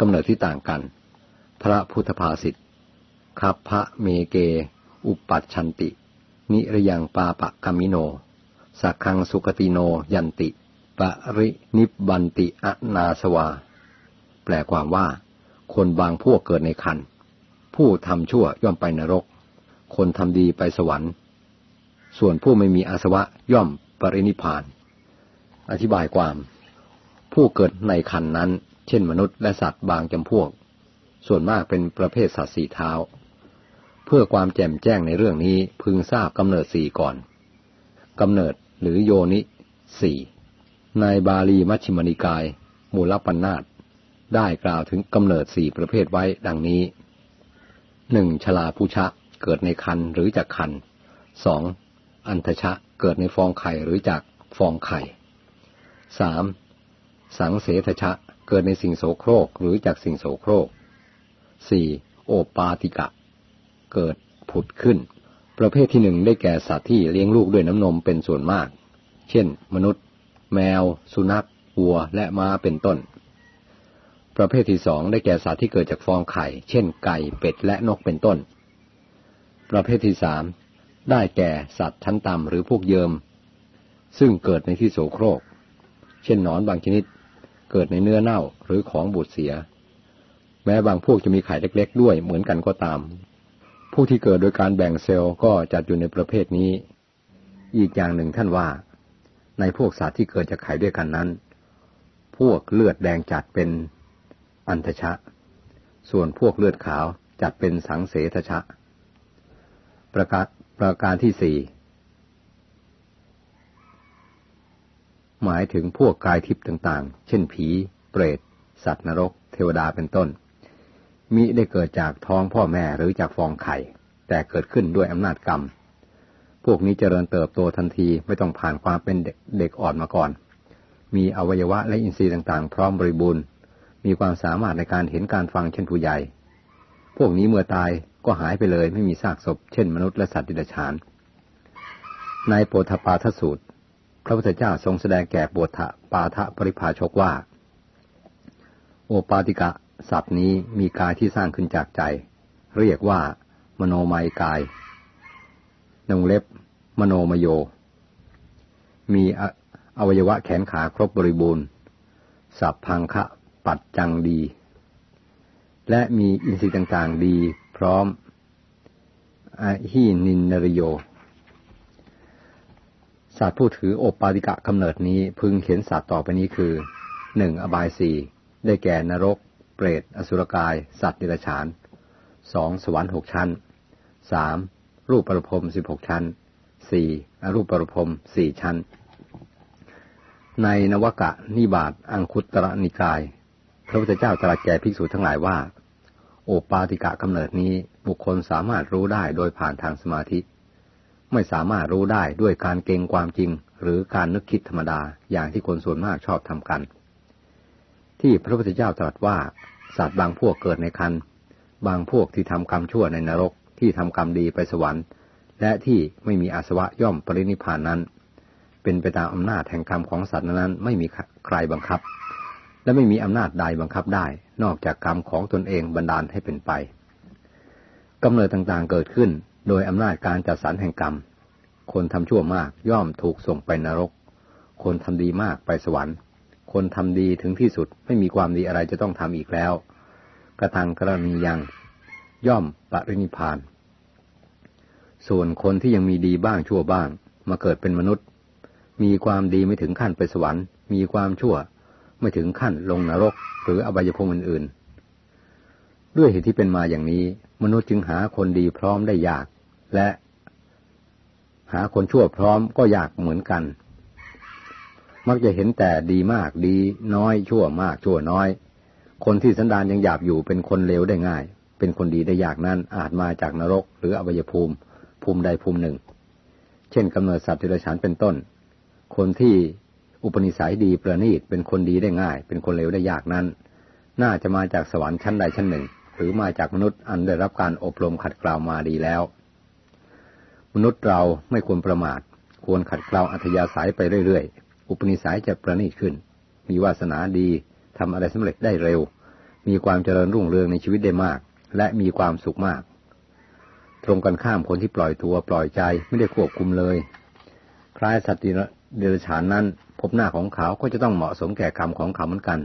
กำเนิดที่ต่างกัน พระพุทธภาษิตคับพระเมเก อุปัชชันติ นิรยังปาปะกามิโน สักคังสุกติโนยันติ ปรินิบันติอนาสวา แปลความว่า คนบางพวกเกิดในคัน ผู้ทำชั่วย่อมไปนรก คนทำดีไปสวรรค์ ส่วนผู้ไม่มีอาสวะย่อมปรินิพาน อธิบายความ ผู้เกิดในคันนั้น เช่นมนุษย์และสัตว์บางจำพวก ส่วนมากเป็นประเภทสัตว์สี่เท้า เพื่อความแจ่มแจ้งในเรื่องนี้พึงทราบกำเนิดสี่ก่อนกำเนิดหรือโยนิสี่ในบาลีมัชฌิมนิกาย มูลปัญนาตได้กล่าวถึงกำเนิดสี่ประเภทไว้ดังนี้หนึ่งชลาภูชะเกิดในคันหรือจากคันสองอันทชะเกิดในฟองไข่หรือจากฟองไข่สามสังเสทชะ เกิดในสิ่งโสโครกหรือจากสิ่งโสโครกสี่โอปาติกะ เกิดผุดขึ้น ประเภทที่หนึ่งได้แก่สัตว์ที่เลี้ยงลูกด้วยน้ำนมเป็นส่วนมาก เช่น มนุษย์ แมว สุนัข วัว และม้าเป็นต้น ประเภทที่สองได้แก่สัตว์ที่เกิดจากฟองไข่ เช่น ไก่ เป็ด และนกเป็นต้น ประเภทที่สามได้แก่สัตว์ชั้นต่ำหรือพวกเยิมซึ่งเกิดในที่โสโครก เช่นหนอนบางชนิด เกิดในเนื้อเน่าหรือของบูดเสีย แม้บางพวกจะมีไข่เล็ก ๆ ด้วยเหมือนกันก็ตาม ผู้ที่เกิดโดยการแบ่งเซลล์ก็จัดอยู่ในประเภทนี้ อีกอย่างหนึ่งท่านว่า ในพวกสัตว์ที่เกิดจากไข่ด้วยกันนั้น พวกเลือดแดงจัดเป็นอันทชะ ส่วนพวกเลือดขาวจัดเป็นสังเสทชะ ประการประการที่สี่ หมายถึงพวกกายทิพย์ต่างๆ เช่นผี เปรต สัตว์นรก เทวดาเป็นต้น มิได้เกิดจากท้องพ่อแม่หรือจากฟองไข่ แต่เกิดขึ้นด้วยอำนาจกรรม พวกนี้เจริญเติบโตทันทีไม่ต้องผ่านความเป็นเด็กอ่อนมาก่อน มีอวัยวะและอินทรีย์ต่างๆ พร้อมบริบูรณ์ มีความสามารถในการเห็นการฟังเช่นผู้ใหญ่ พวกนี้เมื่อตายก็หายไปเลยไม่มีซากศพ เช่นมนุษย์และสัตว์ดิบฉานในโปธปาทสูตร พระพุทธเจ้าทรงแสดงแก่โปธปาทะปริภาชกว่า โอปาติกะสัตว์นี้มีกายที่สร้างขึ้นจากใจ เรียกว่า มโนมัยกายนงเล็บ มโนมโย มีอวัยวะแขนขาครบบริบูรณ์สับพังคะปัดจังดี และมีอินทรีย์ต่างๆดีพร้อมอหินินนริโย สัตว์ผู้ถือโอปปาติกะกำเนิดนี้พึงเห็นสัตว์ต่อไปนี้คือหนึ่งอบายสี่ได้แก่นรก เปรต อสุรกาย สัตว์ดิรฉานสองสวรรค์หกชั้นสามรูปปรพรมสิบหกชั้นสี่อรูปปรพรมสี่ชั้น ในนวกะนิบาตอังคุตระนิกาย พระพุทธเจ้าตรัสแก่ภิกษุทั้งหลายว่า โอปาติกะกำเนิดนี้บุคคลสามารถรู้ได้โดยผ่านทางสมาธิ ไม่สามารถรู้ได้ด้วยการเก่งความจริง หรือการนึกคิดธรรมดาอย่างที่คนส่วนมากชอบทำกัน ที่พระพุทธเจ้าตรัสว่า สัตว์บางพวกเกิดในคันบางพวกที่ทำกรรมชั่วในนรกที่ทำกรรมดีไปสวรรค์ และที่ไม่มีอาสวะย่อมปรินิพานนั้น เป็นไปตามอำนาจแห่งกรรมของสัตว์นั้นไม่มีใครบังคับ และไม่มีอำนาจใดบังคับได้ นอกจากกรรมของตนเองบันดาลให้เป็นไปกำเนิดต่างๆเกิดขึ้น โดยอำนาจการจัดสรรแห่งกรรม คนทำชั่วมากย่อมถูกส่งไปนรก คนทำดีมากไปสวรรค์ คนทำดีถึงที่สุดไม่มีความดีอะไรจะต้องทำอีกแล้ว กระทังกรณียัง ย่อมปรินิพาน ส่วนคนที่ยังมีดีบ้างชั่วบ้าง มาเกิดเป็นมนุษย์ มีความดีไม่ถึงขั้นไปสวรรค์ มีความชั่วไม่ถึงขั้นลงนรก หรืออบายภูมิอื่นๆ ด้วยเหตุที่เป็นมาอย่างนี้ มนุษย์จึงหาคนดีพร้อมได้ยาก และหาคนชั่วพร้อมก็ยากเหมือนกัน มักจะเห็นแต่ดีมากดีน้อยชั่วมากชั่วน้อย คนที่สันดานยังหยาบอยู่เป็นคนเลวได้ง่าย เป็นคนดีได้ยากนั้นอาจมาจากนรก หรืออบายภูมิ ภูมิใดภูมิหนึ่ง เช่นกำเนิดสัตว์ที่ไรฉันเป็นต้น คนที่อุปนิสัยดีประณีตเป็นคนดีได้ง่าย เป็นคนเลวได้ยากนั้น น่าจะมาจากสวรรค์ชั้นใดชั้นหนึ่ง หรือมาจากมนุษย์อันได้รับการอบรมขัดเกลามาดีแล้ว มนุษย์เราไม่ควรประมาท ควรขัดเกลาอัธยาศัยไปเรื่อยๆ อุปนิสัยจะประณีตขึ้น มีวาสนาดีทำอะไรสำเร็จได้เร็ว มีความเจริญรุ่งเรืองในชีวิตได้มาก และมีความสุขมาก ตรงกันข้ามคนที่ปล่อยตัวปล่อยใจไม่ได้ควบคุมเลย คล้ายสัตว์เดรัจฉานนั้น พบหน้าของเขาก็จะต้องเหมาะสมแก่กรรมของเขาเหมือนกัน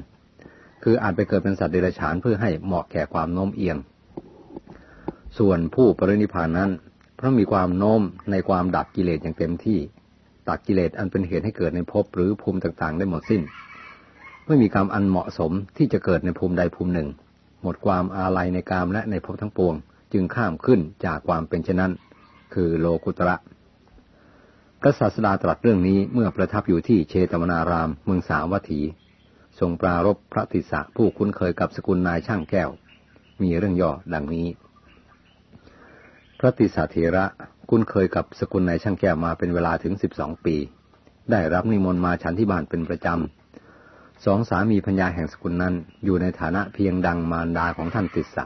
คืออาจไปเกิดเป็นสัตว์เดรัจฉานเพื่อให้เหมาะแก่ความโน้มเอียง ส่วนผู้ปรินิพานนั้น เพราะมีความโน้มในความดับกิเลสอย่างเต็มที่ตัดกิเลสอันเป็นเหตุให้เกิดในภพหรือภูมิต่างๆ ได้หมดสิ้น ไม่มีกรรมอันเหมาะสมที่จะเกิดในภูมิใดภูมิหนึ่ง หมดความอาลัยในกามและในภพทั้งปวง จึงข้ามขึ้นจากความเป็นเช่นนั้น คือโลกุตระพระศาสดาตรัสเรื่องนี้เมื่อประทับอยู่ที่เชตวนารามเมืองสาวัตถี ทรงปรารบพระติสะผู้คุ้นเคยกับสกุลนายช่างแก้ว มีเรื่องย่อดังนี้ พระติสะเถระคุ้นเคยกับสกุลนายช่างแก้วมาเป็นเวลาถึงสิบสองปี ได้รับนิมนต์มาฉันที่บ้านเป็นประจำสองสามีพัญญาแห่งสกุลนั้นอยู่ในฐานะเพียงดังมารดาของท่านติสสะ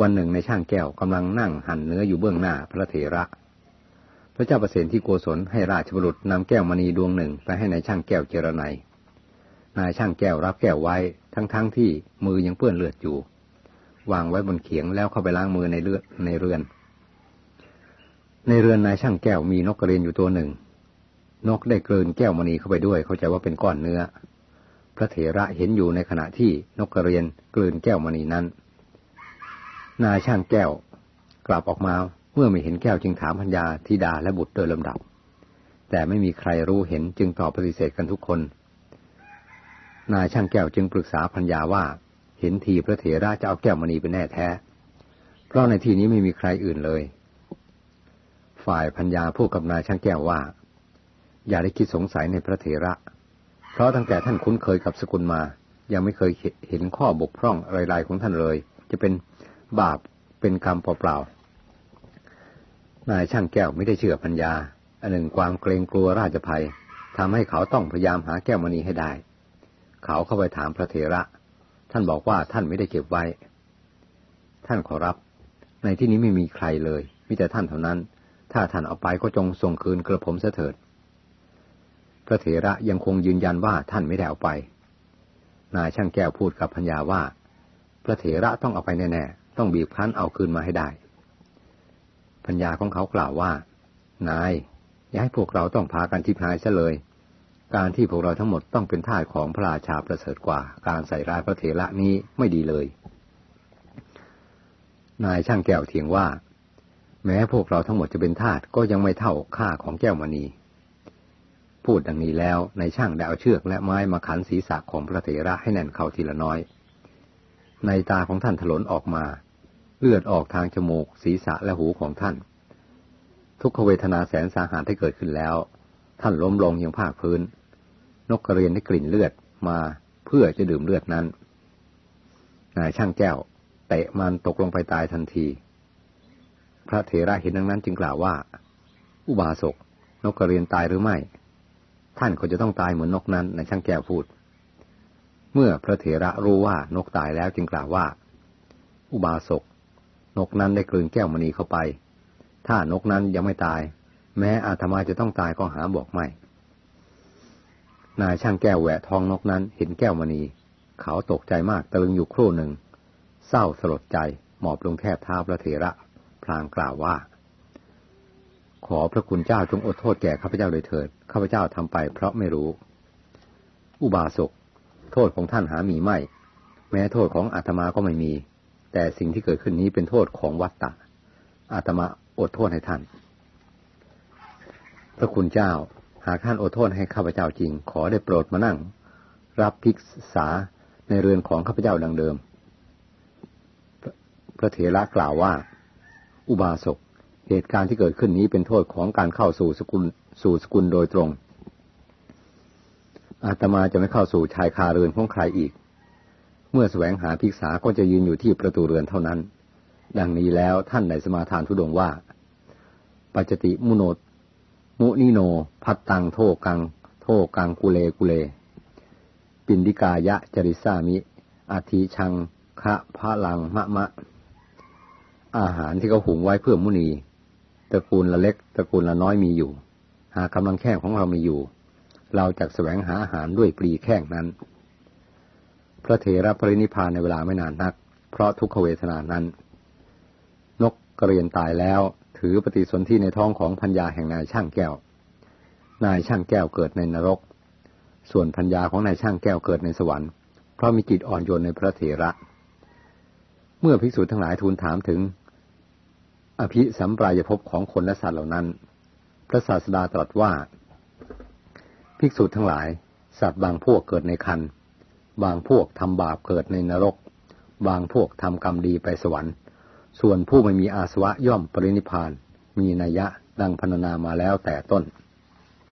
วันหนึ่งในช่างแก้วกำลังนั่งหั่นเนื้ออยู่เบื้องหน้าพระเถระ พระเจ้าประเสนที่โกศลให้ราชบุรุษนำแก้วมณีดวงหนึ่งไปให้ในายช่างแก้วเจรไนนายช่างแก้วรับแก้วไว้ทั้งๆทที่มือยังเปื้อนเลือดอยู่ วางไว้บนเขียงแล้วเข้าไปล้างมือในเลือดในเรือน ในเรือนนายช่างแก้วมีนกกระเรียนอยู่ตัวหนึ่ง นกได้เกินแก้วมณีเข้าไปด้วย เข้าใจว่าเป็นก้อนเนื้อ พระเถระเห็นอยู่ในขณะที่นกกระเรียนกลืนแก้วมณีนั้น นายช่างแก้วกลับออกมาเมื่อไม่เห็นแก้วจึงถามพัญญาธิดาและบุตรโดยลำดับ แต่ไม่มีใครรู้เห็นจึงตอบปฏิเสธกันทุกคน นายช่างแก้วจึงปรึกษาพัญญาว่า เห็นทีพระเถระจะเอาแก้วมณีเป็นแน่แท้ เพราะในที่นี้ไม่มีใครอื่นเลย ฝ่ายพัญญาพูดกับนายช่างแก้วว่า อย่าได้คิดสงสัยในพระเถระ เพราะตั้งแต่ท่านคุ้นเคยกับสกุลมา ยังไม่เคยเห็นข้อบกพร่องอะไรๆของท่านเลย จะเป็นบาปเป็นกรรมเปล่าๆนายช่างแก้วไม่ได้เชื่อพัญญาอันหนึ่งความเกรงกลัวราชภัยทำให้เขาต้องพยายามหาแก้วมณีให้ได้ เขาเข้าไปถามพระเถระ ท่านบอกว่าท่านไม่ได้เก็บไว้ ท่านขอรับ ในที่นี้ไม่มีใครเลยมีแต่ท่านเท่านั้น ถ้าท่านเอาไปก็จงส่งคืนกระผมเสถิด พระเถระยังคงยืนยันว่าท่านไม่ได้เอาไป นายช่างแก้วพูดกับพัญญาว่า พระเถระต้องเอาไปแน่ๆ ต้องบีบคั้นเอาคืนมาให้ได้ พัญญาของเขากล่าวว่า นาย อย่าให้พวกเราต้องพากันทิพหายซะเลย การที่พวกเราทั้งหมดต้องเป็นทาสของพระราชาประเสริฐกว่า การใส่ร้ายพระเถระนี้ไม่ดีเลย นายช่างแก้วเถียงว่า แม้พวกเราทั้งหมดจะเป็นทาสก็ยังไม่เท่าค่าของแก้วมณี พูดดังนี้แล้วในช่างได้เอาเชือกและไม้มาขันศีรษะของพระเถระให้แน่นเข้าทีละน้อย ในตาของท่านถลนออกมา เลือดออกทางจมูก ศีรษะและหูของท่าน ทุกขเวทนาแสนสาหัสที่เกิดขึ้นแล้วท่านล้มลงยังภาคพื้น นกกระเรียนได้กลิ่นเลือดมาเพื่อจะดื่มเลือดนั้น นายช่างแก้วเตะมันตกลงไปตายทันที พระเถระเห็นดังนั้นจึงกล่าวว่า อุบาสกนกกระเรียนตายหรือไม่ ท่านก็จะต้องตายเหมือนนกนั้นในช่างแก้วพูด เมื่อพระเถระรู้ว่านกตายแล้วจึงกล่าวว่า อุบาสกนกนั้นได้กลืนแก้วมณีเข้าไป ถ้านกนั้นยังไม่ตาย แม้อาตมาจะต้องตายก็หาบอกไม่ นายช่างแก้วแหวะทองนกนั้นเห็นแก้วมณี เขาตกใจมากตะลึงอยู่ครู่หนึ่ง เศร้าสลดใจหมอบลงแทบเท้าพระเถระพลางกล่าวว่า ขอพระคุณเจ้าจงอดโทษแก่ข้าพเจ้าเลยเถิดข้าพเจ้าทำไปเพราะไม่รู้ อุบาสกโทษของท่านหามีไม่ แม้โทษของอาตมาก็ไม่มี แต่สิ่งที่เกิดขึ้นนี้เป็นโทษของวัตตะอาตมาอดโทษให้ท่าน พระคุณเจ้า หากท่านอดโทษให้ข้าพเจ้าจริง ขอได้โปรดมานั่ง รับภิกษาในเรือนของข้าพเจ้าดังเดิม พระเถระกล่าวว่า อุบาสก เหตุการณ์ที่เกิดขึ้นนี้เป็นโทษของการเข้าสู่สกุลสู่สกุลโดยตรง อาตมาจะไม่เข้าสู่ชายคาเรือนของใครอีก เมื่อแสวงหาภิกษาก็จะยืนอยู่ที่ประตูเรือนเท่านั้น ดังนี้แล้วท่านในสมาทานทุดงว่า ปัจติมุโน มุนิโน พัตตังโทกัง โทกังกุเลกุเล ปินดิกายะจริสามิอาทิชังคะพะลังมะมะ อาหารที่เขาหุงไว้เพื่อมุนีตระกูลละเล็กตระกูลละน้อยมีอยู่ หากกำลังแข้งของเรามีอยู่ เราจะแสวงหาอาหารด้วยปรีแข้งนั้น พระเถระปรินิพานในเวลาไม่นานนัก เพราะทุกขเวทนานั้น นกกระเรียนตายแล้ว ถือปฏิสนธิในท้องของพัญญาแห่งนายช่างแก้ว นายช่างแก้วเกิดในนรก ส่วนพัญญาของนายช่างแก้วเกิดในสวรรค์ เพราะมีจิตอ่อนโยนในพระเถระ เมื่อภิกษุทั้งหลายทูลถามถึง อภิสัมปรายภพของคนและสัตว์เหล่านั้น พระศาสดาตรัสว่า ภิกษุทั้งหลาย สัตว์บางพวกเกิดในคัน บางพวกทำบาปเกิดในนรก บางพวกทำกรรมดีไปสวรรค์ ส่วนผู้ไม่มีอาสวะย่อมปรินิพาน มีนัยยะดังพรรณนามาแล้วแต่ต้น